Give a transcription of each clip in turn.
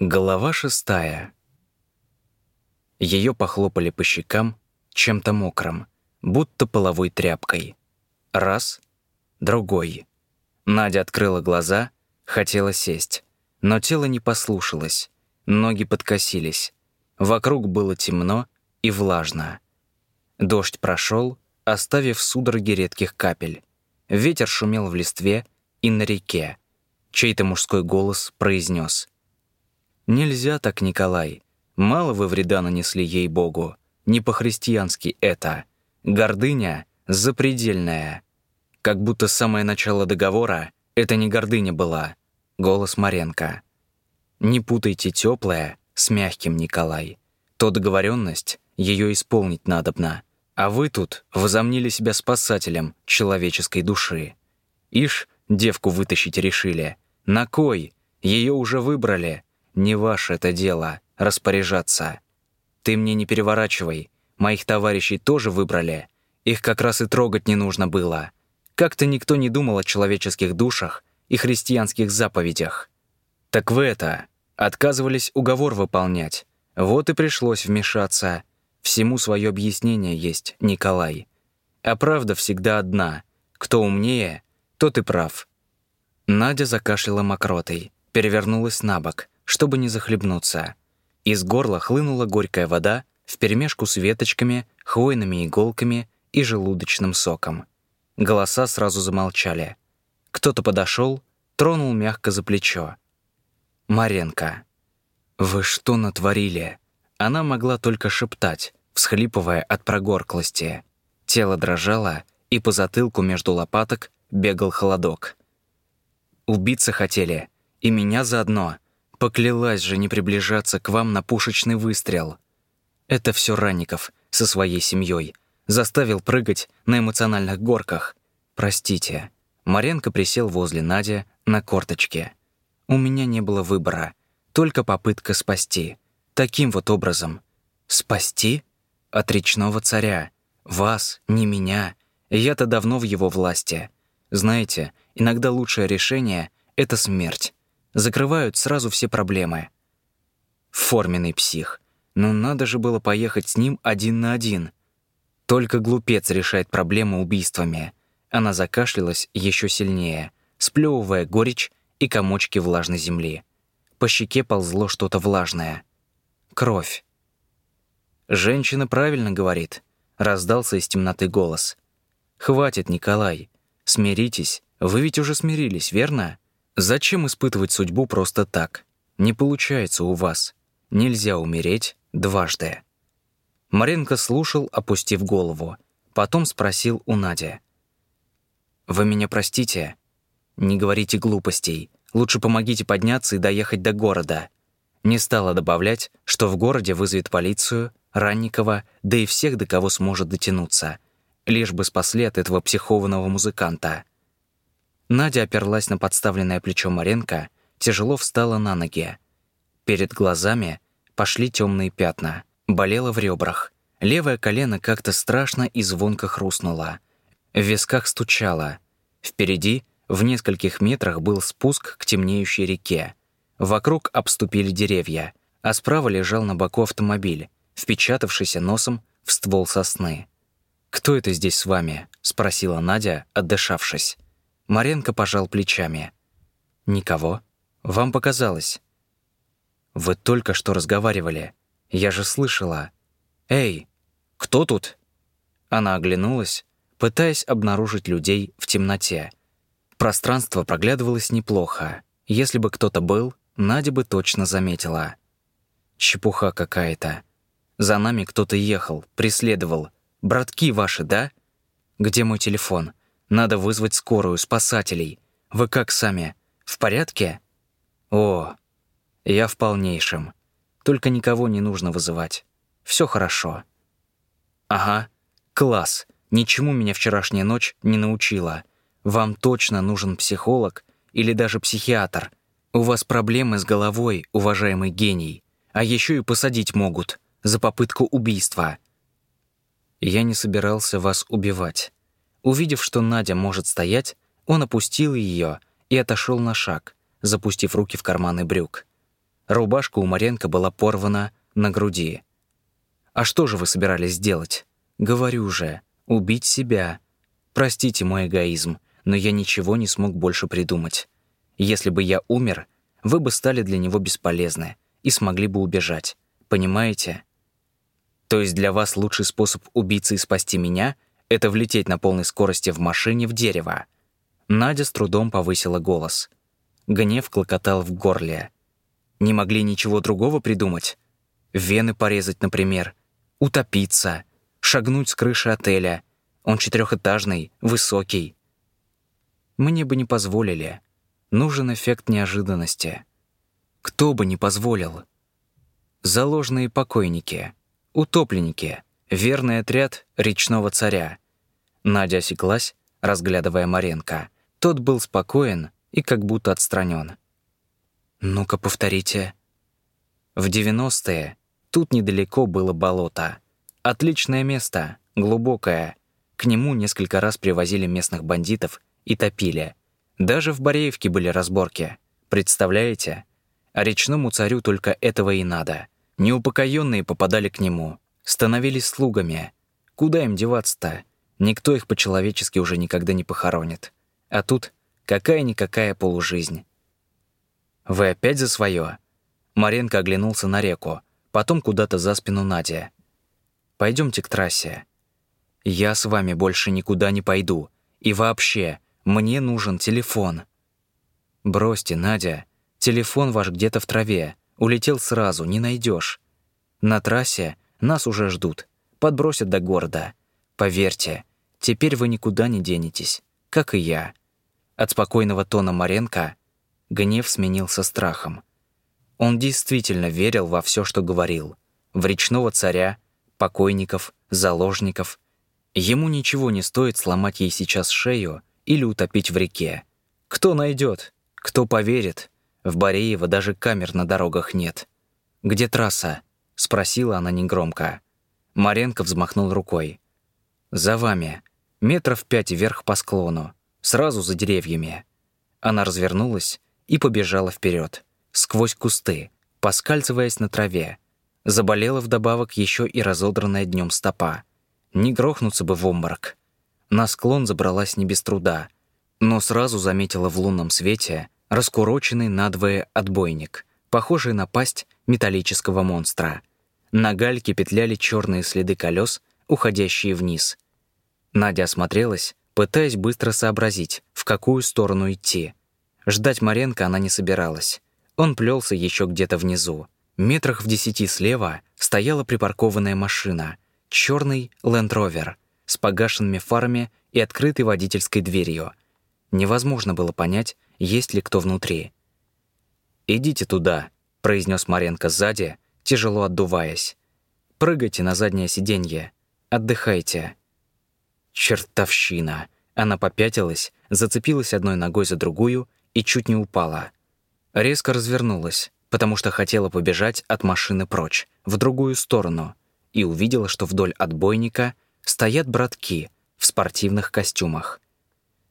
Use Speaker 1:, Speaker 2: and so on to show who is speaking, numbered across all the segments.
Speaker 1: Голова шестая. Ее похлопали по щекам чем-то мокрым, будто половой тряпкой. Раз, другой. Надя открыла глаза, хотела сесть, но тело не послушалось, ноги подкосились. Вокруг было темно и влажно. Дождь прошел, оставив судороги редких капель. Ветер шумел в листве и на реке. Чей-то мужской голос произнес: «Нельзя так, Николай. Мало вы вреда нанесли ей-богу. Не по-христиански это. Гордыня запредельная. Как будто самое начало договора — это не гордыня была. Голос Маренко. Не путайте теплое с мягким, Николай. То договоренность, ее исполнить надобно. А вы тут возомнили себя спасателем человеческой души. Ишь, девку вытащить решили. На кой? Ее уже выбрали. Не ваше это дело — распоряжаться. Ты мне не переворачивай. Моих товарищей тоже выбрали. Их как раз и трогать не нужно было. Как-то никто не думал о человеческих душах и христианских заповедях. Так вы это, отказывались уговор выполнять. Вот и пришлось вмешаться. Всему свое объяснение есть, Николай. А правда всегда одна. Кто умнее, тот и прав. Надя закашляла мокротой, перевернулась на бок, чтобы не захлебнуться. Из горла хлынула горькая вода вперемешку с веточками, хвойными иголками и желудочным соком. Голоса сразу замолчали. Кто-то подошел, тронул мягко за плечо. Маренко. «Вы что натворили?» Она могла только шептать, всхлипывая от прогорклости. Тело дрожало, и по затылку между лопаток бегал холодок. «Убиться хотели, и меня заодно. Поклялась же не приближаться к вам на пушечный выстрел. Это все Ранников со своей семьей заставил прыгать на эмоциональных горках. Простите». Маренко присел возле Нади на корточке. «У меня не было выбора, только попытка спасти. Таким вот образом. Спасти? От речного царя. Вас, не меня. Я-то давно в его власти. Знаете, иногда лучшее решение — это смерть. Закрывают сразу все проблемы. Форменный псих. Но надо же было поехать с ним один на один. Только глупец решает проблемы убийствами. Она закашлялась еще сильнее, сплевывая горечь и комочки влажной земли. По щеке ползло что-то влажное. Кровь. «Женщина правильно говорит», — раздался из темноты голос. «Хватит, Николай. Смиритесь. Вы ведь уже смирились, верно? Зачем испытывать судьбу просто так? Не получается у вас. Нельзя умереть дважды». Маренко слушал, опустив голову. Потом спросил у Нади. «Вы меня простите? Не говорите глупостей. Лучше помогите подняться и доехать до города». Не стала добавлять, что в городе вызовет полицию, Ранникова, да и всех, до кого сможет дотянуться, лишь бы спасли от этого психованного музыканта. Надя оперлась на подставленное плечо Маренко, тяжело встала на ноги. Перед глазами пошли темные пятна, болело в ребрах. Левое колено как-то страшно и звонко хрустнуло. В висках стучало. Впереди, в нескольких метрах, был спуск к темнеющей реке. Вокруг обступили деревья, а справа лежал на боку автомобиль, впечатавшийся носом в ствол сосны. «Кто это здесь с вами?» — спросила Надя, отдышавшись. Маренко пожал плечами. «Никого? Вам показалось?» «Вы только что разговаривали. Я же слышала. Эй, кто тут?» Она оглянулась, пытаясь обнаружить людей в темноте. Пространство проглядывалось неплохо. Если бы кто-то был, Надя бы точно заметила. Чепуха какая-то. За нами кто-то ехал, преследовал. Братки ваши, да? Где мой телефон? Надо вызвать скорую, спасателей. Вы как сами? В порядке? О, я в полнейшем. Только никого не нужно вызывать. Все хорошо. Ага, класс. Ничему меня вчерашняя ночь не научила. Вам точно нужен психолог или даже психиатр — у вас проблемы с головой, уважаемый гений. А еще и посадить могут за попытку убийства. Я не собирался вас убивать. Увидев, что Надя может стоять, он опустил ее и отошел на шаг, запустив руки в карманы брюк. Рубашка у Маренко была порвана на груди. «А что же вы собирались сделать?» «Говорю же, убить себя. Простите мой эгоизм, но я ничего не смог больше придумать. Если бы я умер, вы бы стали для него бесполезны и смогли бы убежать. Понимаете? То есть для вас лучший способ убиться и спасти меня — это влететь на полной скорости в машине в дерево. Надя с трудом повысила голос. Гнев клокотал в горле. Не могли ничего другого придумать? Вены порезать, например. Утопиться. Шагнуть с крыши отеля. Он четырехэтажный, высокий. Мне бы не позволили. Нужен эффект неожиданности. Кто бы не позволил? Заложные покойники, утопленники, верный отряд речного царя. Надя осеклась, разглядывая Маренко. Тот был спокоен и как будто отстранен. «Ну-ка, повторите». В 90-е тут недалеко было болото. Отличное место, глубокое. К нему несколько раз привозили местных бандитов и топили — даже в Бореевке были разборки. Представляете? А речному царю только этого и надо. Неупокоенные попадали к нему, становились слугами. Куда им деваться-то? Никто их по-человечески уже никогда не похоронит. А тут какая-никакая полужизнь. «Вы опять за свое? Маренко оглянулся на реку, потом куда-то за спину Надя. Пойдемте к трассе. Я с вами больше никуда не пойду. И вообще, мне нужен телефон». «Бросьте, Надя. Телефон ваш где-то в траве. Улетел сразу, не найдешь. На трассе нас уже ждут. Подбросят до города. Поверьте, теперь вы никуда не денетесь, как и я». От спокойного тона Маренко гнев сменился страхом. Он действительно верил во все, что говорил. В речного царя, покойников, заложников. Ему ничего не стоит сломать ей сейчас шею или утопить в реке. Кто найдет? Кто поверит? В Бореево даже камер на дорогах нет. «Где трасса?» — спросила она негромко. Маренко взмахнул рукой. «За вами. Метров пять вверх по склону. Сразу за деревьями». Она развернулась и побежала вперед, сквозь кусты, поскальзываясь на траве. Заболела вдобавок еще и разодранная днем стопа. Не грохнуться бы в обморок. На склон забралась не без труда, но сразу заметила в лунном свете раскуроченный надвое отбойник, похожий на пасть металлического монстра. На гальке петляли черные следы колес, уходящие вниз. Надя осмотрелась, пытаясь быстро сообразить, в какую сторону идти. Ждать Маренко она не собиралась. Он плелся еще где-то внизу. Метрах в десяти слева стояла припаркованная машина, черный Ленд-Ровер — с погашенными фарами и открытой водительской дверью. Невозможно было понять, есть ли кто внутри. «Идите туда», — произнес Маренко сзади, тяжело отдуваясь. «Прыгайте на заднее сиденье. Отдыхайте». «Чертовщина!» Она попятилась, зацепилась одной ногой за другую и чуть не упала. Резко развернулась, потому что хотела побежать от машины прочь, в другую сторону, и увидела, что вдоль отбойника стоят братки в спортивных костюмах.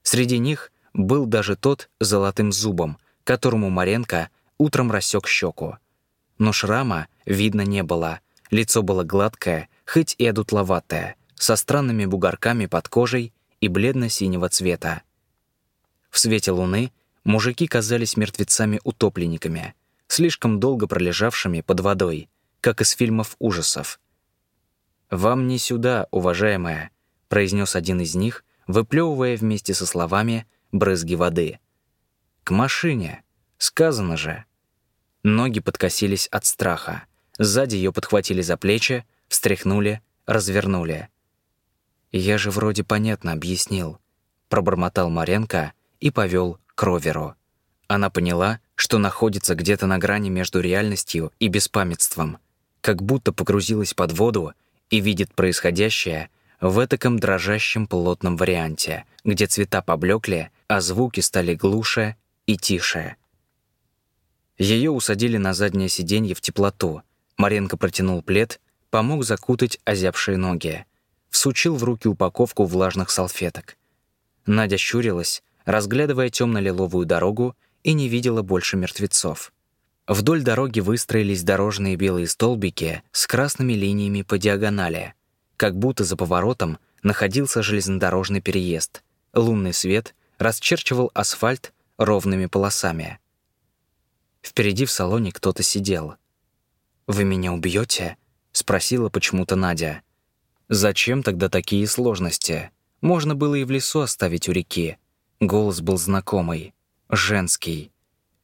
Speaker 1: Среди них был даже тот с золотым зубом, которому Маренко утром рассек щеку. Но шрама видно не было, лицо было гладкое, хоть и одутловатое, со странными бугорками под кожей и бледно-синего цвета. В свете луны мужики казались мертвецами-утопленниками, слишком долго пролежавшими под водой, как из фильмов ужасов. «Вам не сюда, уважаемая», — произнес один из них, выплевывая вместе со словами брызги воды. «К машине. Сказано же». Ноги подкосились от страха. Сзади ее подхватили за плечи, встряхнули, развернули. «Я же вроде понятно объяснил», — пробормотал Маренко и повел к роверу. Она поняла, что находится где-то на грани между реальностью и беспамятством, как будто погрузилась под воду и видит происходящее в этаком дрожащем плотном варианте, где цвета поблекли, а звуки стали глуше и тише. Ее усадили на заднее сиденье в теплоту. Маренко протянул плед, помог закутать озябшие ноги. Всучил в руки упаковку влажных салфеток. Надя щурилась, разглядывая темно-лиловую дорогу, и не видела больше мертвецов. Вдоль дороги выстроились дорожные белые столбики с красными линиями по диагонали, как будто за поворотом находился железнодорожный переезд. Лунный свет расчерчивал асфальт ровными полосами. Впереди в салоне кто-то сидел. «Вы меня убьете? спросила почему-то Надя. «Зачем тогда такие сложности? Можно было и в лесу оставить у реки». Голос был знакомый, женский.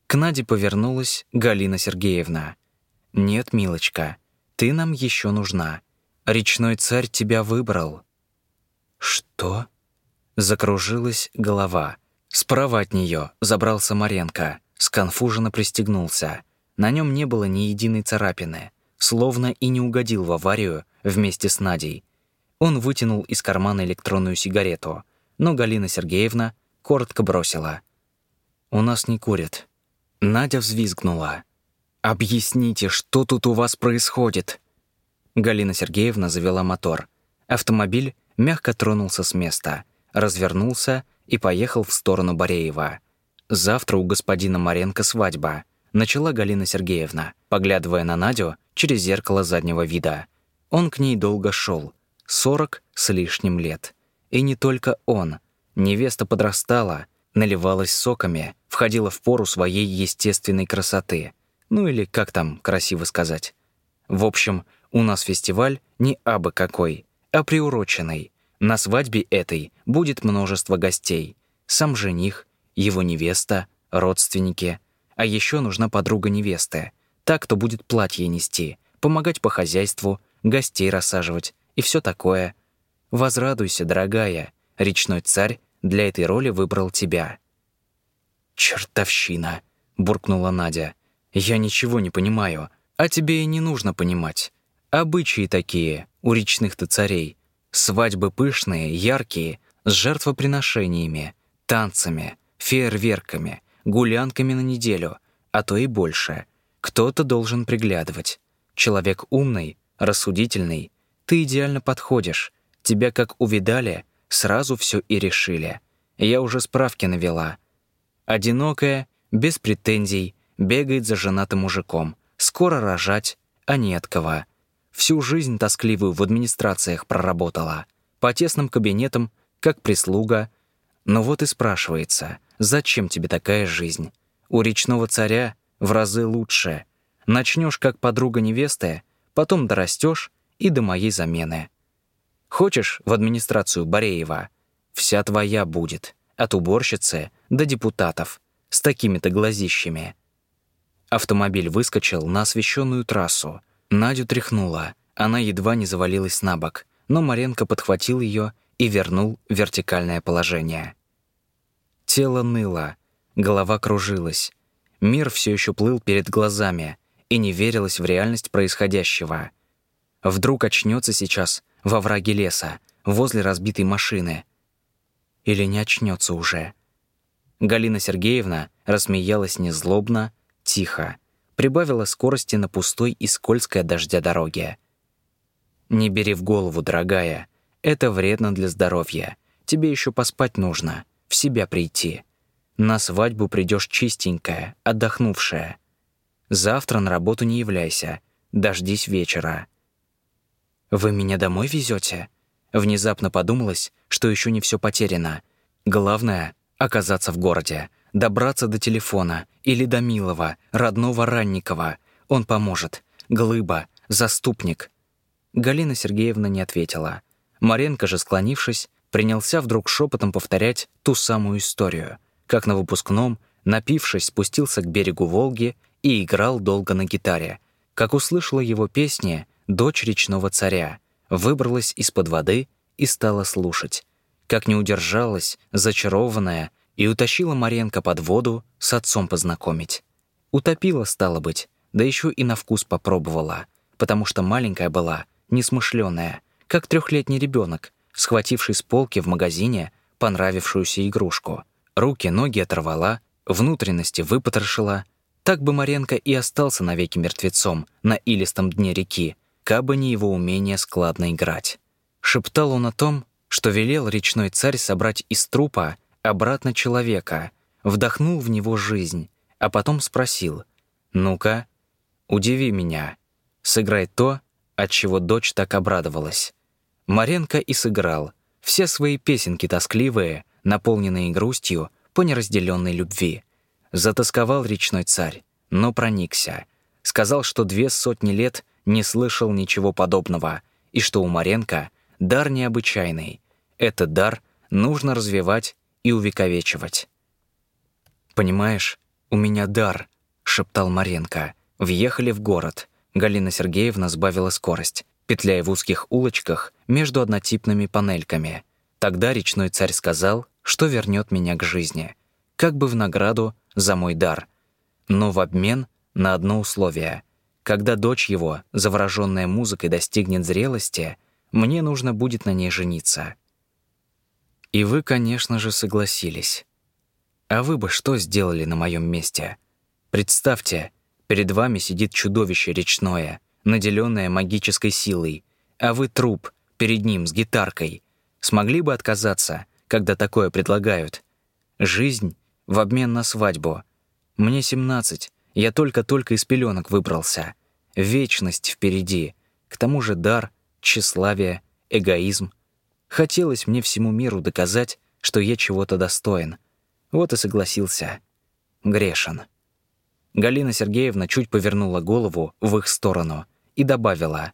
Speaker 1: К Наде повернулась Галина Сергеевна. «Нет, милочка, ты нам еще нужна. Речной царь тебя выбрал». «Что?» Закружилась голова. Справа от нее забрался Маренко, сконфуженно пристегнулся. На нем не было ни единой царапины, словно и не угодил в аварию вместе с Надей. Он вытянул из кармана электронную сигарету, но Галина Сергеевна коротко бросила. «У нас не курят». Надя взвизгнула. «Объясните, что тут у вас происходит?» Галина Сергеевна завела мотор. Автомобиль мягко тронулся с места, развернулся и поехал в сторону Бореева. «Завтра у господина Маренко свадьба», — начала Галина Сергеевна, поглядывая на Надю через зеркало заднего вида. Он к ней долго шел, сорок с лишним лет. И не только он. Невеста подрастала, наливалась соками, входила в пору своей естественной красоты. Ну или как там красиво сказать. В общем, у нас фестиваль не абы какой, а приуроченный. На свадьбе этой будет множество гостей. Сам жених, его невеста, родственники. А еще нужна подруга невесты. Та, кто будет платье нести, помогать по хозяйству, гостей рассаживать и все такое. Возрадуйся, дорогая, речной царь для этой роли выбрал тебя. «Чертовщина!» — буркнула Надя. «Я ничего не понимаю, а тебе и не нужно понимать. Обычаи такие у речных-то царей. Свадьбы пышные, яркие, с жертвоприношениями, танцами, фейерверками, гулянками на неделю, а то и больше. Кто-то должен приглядывать. Человек умный, рассудительный. Ты идеально подходишь. Тебя как увидали, сразу все и решили. Я уже справки навела. Одинокая, без претензий, бегает за женатым мужиком. Скоро рожать, а не от кого. Всю жизнь тоскливую в администрациях проработала. По тесным кабинетам, как прислуга. Но вот и спрашивается, зачем тебе такая жизнь? У речного царя в разы лучше. Начнешь как подруга невесты, потом дорастешь и до моей замены. Хочешь в администрацию Бореева? Вся твоя будет, от уборщицы до депутатов, с такими-то глазищами. Автомобиль выскочил на освещенную трассу, Надю тряхнула. Она едва не завалилась на бок, но Маренко подхватил ее и вернул вертикальное положение. Тело ныло, голова кружилась. Мир все еще плыл перед глазами, и не верилось в реальность происходящего. Вдруг очнется сейчас во враге леса, возле разбитой машины. Или не очнется уже. Галина Сергеевна рассмеялась незлобно, тихо прибавила скорости на пустой и скользкой дождя дороге. «Не бери в голову, дорогая. Это вредно для здоровья. Тебе еще поспать нужно, в себя прийти. На свадьбу придешь чистенькая, отдохнувшая. Завтра на работу не являйся, дождись вечера». «Вы меня домой везете? Внезапно подумалось, что еще не все потеряно. Главное — оказаться в городе добраться до телефона или до милого, родного Ранникова. Он поможет. Глыба, заступник. Галина Сергеевна не ответила. Маренко же, склонившись, принялся вдруг шепотом повторять ту самую историю. Как на выпускном, напившись, спустился к берегу Волги и играл долго на гитаре. Как услышала его песни «Дочь речного царя», выбралась из-под воды и стала слушать. Как не удержалась, зачарованная, и утащила Маренко под воду с отцом познакомить. Утопила, стало быть, да еще и на вкус попробовала, потому что маленькая была, несмышленая, как трехлетний ребенок, схвативший с полки в магазине понравившуюся игрушку. Руки, ноги оторвала, внутренности выпотрошила. Так бы Маренко и остался навеки мертвецом на илистом дне реки, кабы не его умение складно играть. Шептал он о том, что велел речной царь собрать из трупа обратно человека, вдохнул в него жизнь, а потом спросил, Ну-ка, удиви меня. Сыграй то, от чего дочь так обрадовалась. Маренко и сыграл. Все свои песенки тоскливые, наполненные грустью по неразделенной любви. Затасковал речной царь, но проникся. Сказал, что две сотни лет не слышал ничего подобного, и что у Маренко дар необычайный. Этот дар нужно развивать и увековечивать. «Понимаешь, у меня дар», — шептал Маренко. Въехали в город. Галина Сергеевна сбавила скорость, петляя в узких улочках между однотипными панельками. Тогда речной царь сказал, что вернет меня к жизни, как бы в награду за мой дар, но в обмен на одно условие. Когда дочь его, завороженная музыкой, достигнет зрелости, мне нужно будет на ней жениться. И вы, конечно же, согласились. А вы бы что сделали на моем месте? Представьте, перед вами сидит чудовище речное, наделенное магической силой, а вы труп перед ним с гитаркой. Смогли бы отказаться, когда такое предлагают? Жизнь в обмен на свадьбу. Мне 17, я только-только из пеленок выбрался. Вечность впереди. К тому же дар, тщеславие, эгоизм. Хотелось мне всему миру доказать, что я чего-то достоин. Вот и согласился. Грешен. Галина Сергеевна чуть повернула голову в их сторону и добавила.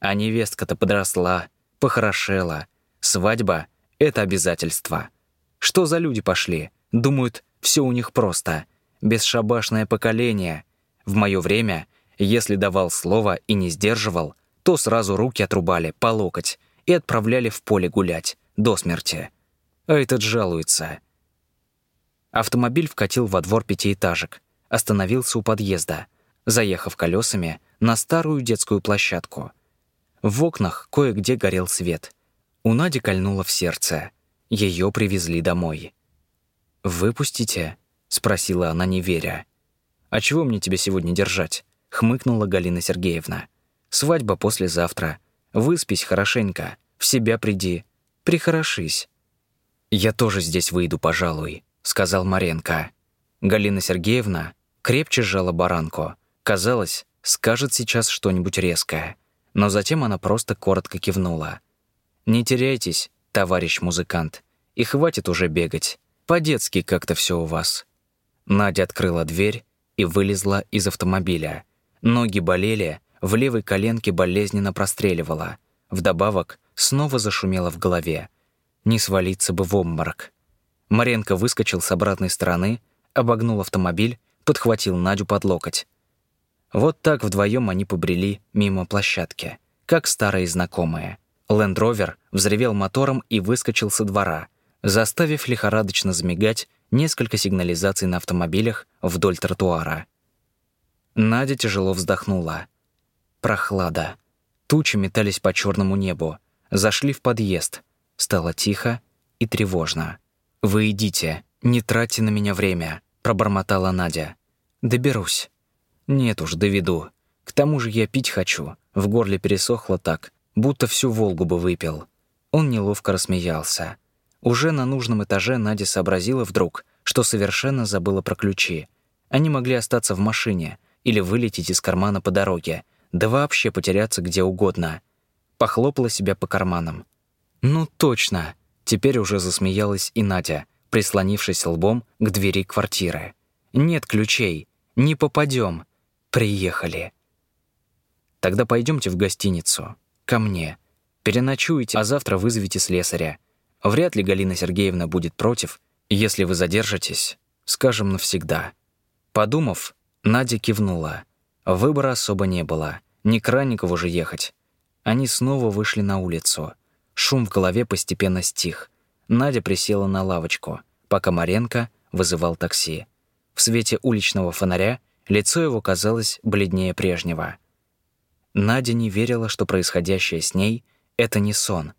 Speaker 1: А невестка-то подросла, похорошела. Свадьба — это обязательство. Что за люди пошли? Думают, все у них просто. Бесшабашное поколение. В мое время, если давал слово и не сдерживал, то сразу руки отрубали по локоть и отправляли в поле гулять, до смерти. А этот жалуется. Автомобиль вкатил во двор пятиэтажек, остановился у подъезда, заехав колесами на старую детскую площадку. В окнах кое-где горел свет. У Нади кольнуло в сердце. Ее привезли домой. «Выпустите?» — спросила она, не веря. «А чего мне тебя сегодня держать?» — хмыкнула Галина Сергеевна. «Свадьба послезавтра. Выспись хорошенько, в себя приди, прихорошись». «Я тоже здесь выйду, пожалуй», — сказал Маренко. Галина Сергеевна крепче сжала баранку. Казалось, скажет сейчас что-нибудь резкое. Но затем она просто коротко кивнула. «Не теряйтесь, товарищ музыкант, и хватит уже бегать. По-детски как-то все у вас». Надя открыла дверь и вылезла из автомобиля. Ноги болели, в левой коленке болезненно простреливала. Вдобавок снова зашумело в голове. Не свалиться бы в обморок. Маренко выскочил с обратной стороны, обогнул автомобиль, подхватил Надю под локоть. Вот так вдвоем они побрели мимо площадки, как старые знакомые. Лендровер взревел мотором и выскочил со двора, заставив лихорадочно замигать несколько сигнализаций на автомобилях вдоль тротуара. Надя тяжело вздохнула. Прохлада. Тучи метались по черному небу. Зашли в подъезд. Стало тихо и тревожно. «Вы идите, не тратьте на меня время», — пробормотала Надя. «Доберусь». «Нет уж, доведу. К тому же я пить хочу. В горле пересохло так, будто всю Волгу бы выпил». Он неловко рассмеялся. Уже на нужном этаже Надя сообразила вдруг, что совершенно забыла про ключи. Они могли остаться в машине или вылететь из кармана по дороге, да вообще потеряться где угодно. Похлопала себя по карманам. «Ну точно!» Теперь уже засмеялась и Надя, прислонившись лбом к двери квартиры. «Нет ключей. Не попадем. Приехали». «Тогда пойдемте в гостиницу. Ко мне. Переночуете, а завтра вызовите слесаря. Вряд ли Галина Сергеевна будет против, если вы задержитесь, скажем, навсегда». Подумав, Надя кивнула. Выбора особо не было. Не к же ехать. Они снова вышли на улицу. Шум в голове постепенно стих. Надя присела на лавочку, пока Маренко вызывал такси. В свете уличного фонаря лицо его казалось бледнее прежнего. Надя не верила, что происходящее с ней — это не сон.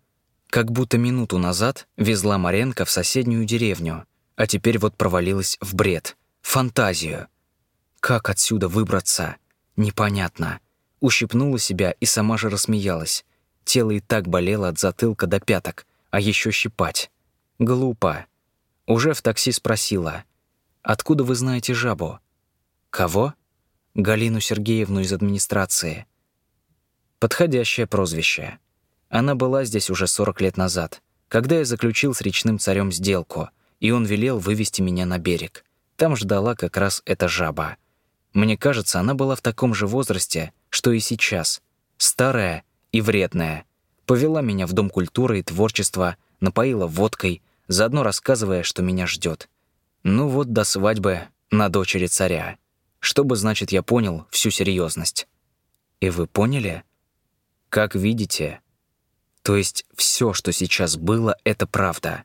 Speaker 1: Как будто минуту назад везла Маренко в соседнюю деревню, а теперь вот провалилась в бред, фантазию. Как отсюда выбраться? Непонятно. Ущипнула себя и сама же рассмеялась. Тело и так болело от затылка до пяток, а еще щипать. Глупо. Уже в такси спросила. «Откуда вы знаете жабу?» «Кого?» Галину Сергеевну из администрации. Подходящее прозвище. Она была здесь уже 40 лет назад, когда я заключил с речным царем сделку, и он велел вывести меня на берег. Там ждала как раз эта жаба. Мне кажется, она была в таком же возрасте, что и сейчас. Старая и вредная. Повела меня в Дом культуры и творчества, напоила водкой, заодно рассказывая, что меня ждет. Ну вот до свадьбы на дочери царя. Чтобы, значит, я понял всю серьезность. И вы поняли? Как видите, то есть все, что сейчас было, это правда.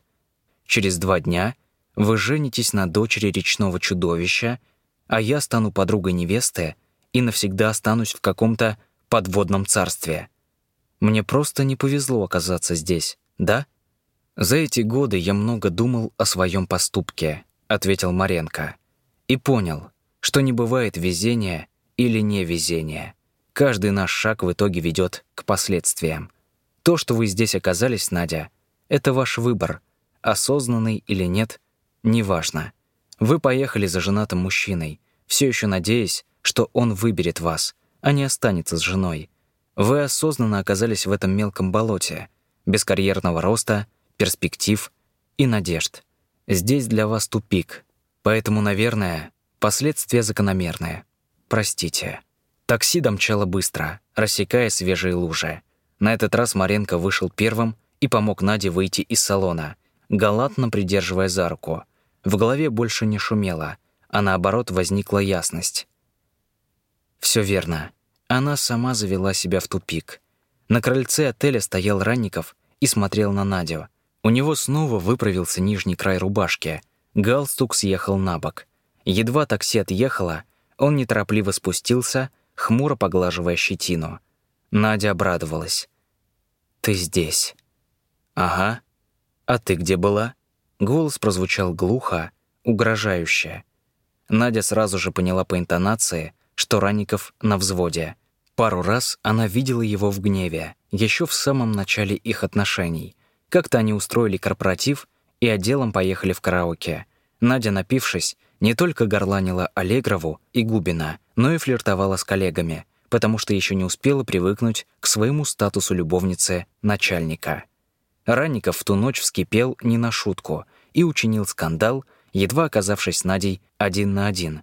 Speaker 1: Через два дня вы женитесь на дочери речного чудовища, а я стану подругой невесты и навсегда останусь в каком-то подводном царстве. Мне просто не повезло оказаться здесь, да? За эти годы я много думал о своем поступке, ответил Маренко, и понял, что не бывает везения или невезения. Каждый наш шаг в итоге ведет к последствиям. То, что вы здесь оказались, Надя, это ваш выбор, осознанный или нет, неважно. Вы поехали за женатым мужчиной, все еще надеясь, что он выберет вас, а не останется с женой. Вы осознанно оказались в этом мелком болоте, без карьерного роста, перспектив и надежд. Здесь для вас тупик, поэтому, наверное, последствия закономерные. Простите. Такси домчало быстро, рассекая свежие лужи. На этот раз Маренко вышел первым и помог Наде выйти из салона, галантно придерживая за руку. В голове больше не шумело, а наоборот возникла ясность. Все верно. Она сама завела себя в тупик. На крыльце отеля стоял Ранников и смотрел на Надю. У него снова выправился нижний край рубашки. Галстук съехал на бок. Едва такси отъехало, он неторопливо спустился, хмуро поглаживая щетину. Надя обрадовалась. «Ты здесь». «Ага. А ты где была?» Голос прозвучал глухо, угрожающе. Надя сразу же поняла по интонации, что Ранников на взводе. Пару раз она видела его в гневе, еще в самом начале их отношений. Как-то они устроили корпоратив и отделом поехали в караоке. Надя, напившись, не только горланила Аллегрову и Губина, но и флиртовала с коллегами, потому что еще не успела привыкнуть к своему статусу любовницы начальника. Ранников в ту ночь вскипел не на шутку и учинил скандал, едва оказавшись с Надей один на один.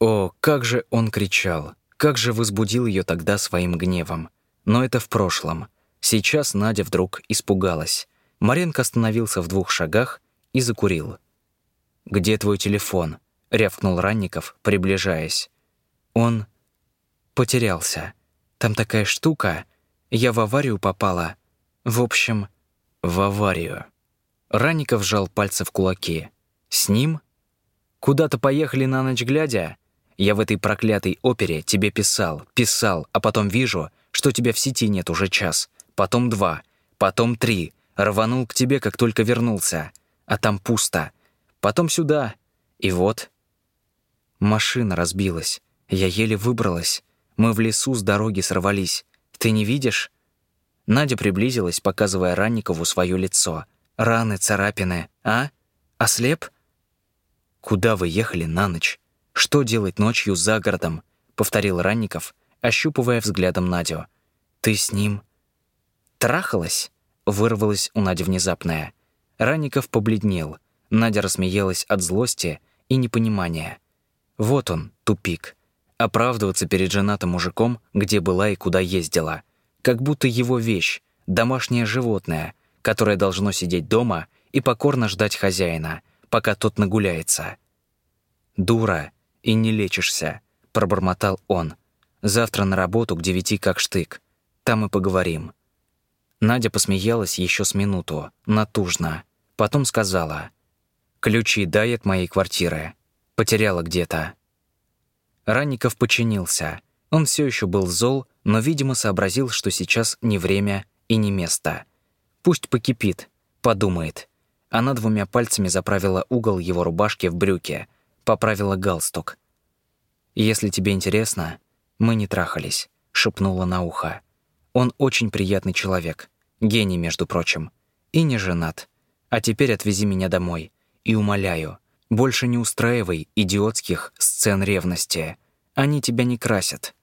Speaker 1: О, как же он кричал, как же возбудил ее тогда своим гневом. Но это в прошлом. Сейчас Надя вдруг испугалась. Маренко остановился в двух шагах и закурил. «Где твой телефон?» — рявкнул Ранников, приближаясь. Он Потерялся. Там такая штука. Я в аварию попала. В общем, в аварию. Ранников сжал пальцы в кулаки. С ним? Куда-то поехали на ночь глядя? Я в этой проклятой опере тебе писал, писал, а потом вижу, что тебя в сети нет уже час. Потом два, потом три. Рванул к тебе, как только вернулся. А там пусто. Потом сюда. И вот... Машина разбилась. Я еле выбралась. Мы в лесу с дороги сорвались. Ты не видишь?» Надя приблизилась, показывая Ранникову свое лицо. «Раны, царапины, а? Ослеп?» «Куда вы ехали на ночь? Что делать ночью за городом?» — повторил Ранников, ощупывая взглядом Надю. «Ты с ним...» «Трахалась?» — вырвалась у Нади внезапная. Ранников побледнел. Надя рассмеялась от злости и непонимания. Вот он, тупик оправдываться перед женатым мужиком, где была и куда ездила. Как будто его вещь, домашнее животное, которое должно сидеть дома и покорно ждать хозяина, пока тот нагуляется. «Дура, и не лечишься», — пробормотал он. «Завтра на работу к девяти как штык. Там и поговорим». Надя посмеялась еще с минуту, натужно. Потом сказала. «Ключи дай от моей квартиры. Потеряла где-то». Ранников подчинился. Он все еще был зол, но, видимо, сообразил, что сейчас не время и не место. Пусть покипит, подумает. Она двумя пальцами заправила угол его рубашки в брюке, поправила галстук. «Если тебе интересно, мы не трахались», — шепнула на ухо. «Он очень приятный человек, гений, между прочим, и не женат. А теперь отвези меня домой. И умоляю, больше не устраивай идиотских сцен ревности. Они тебя не красят.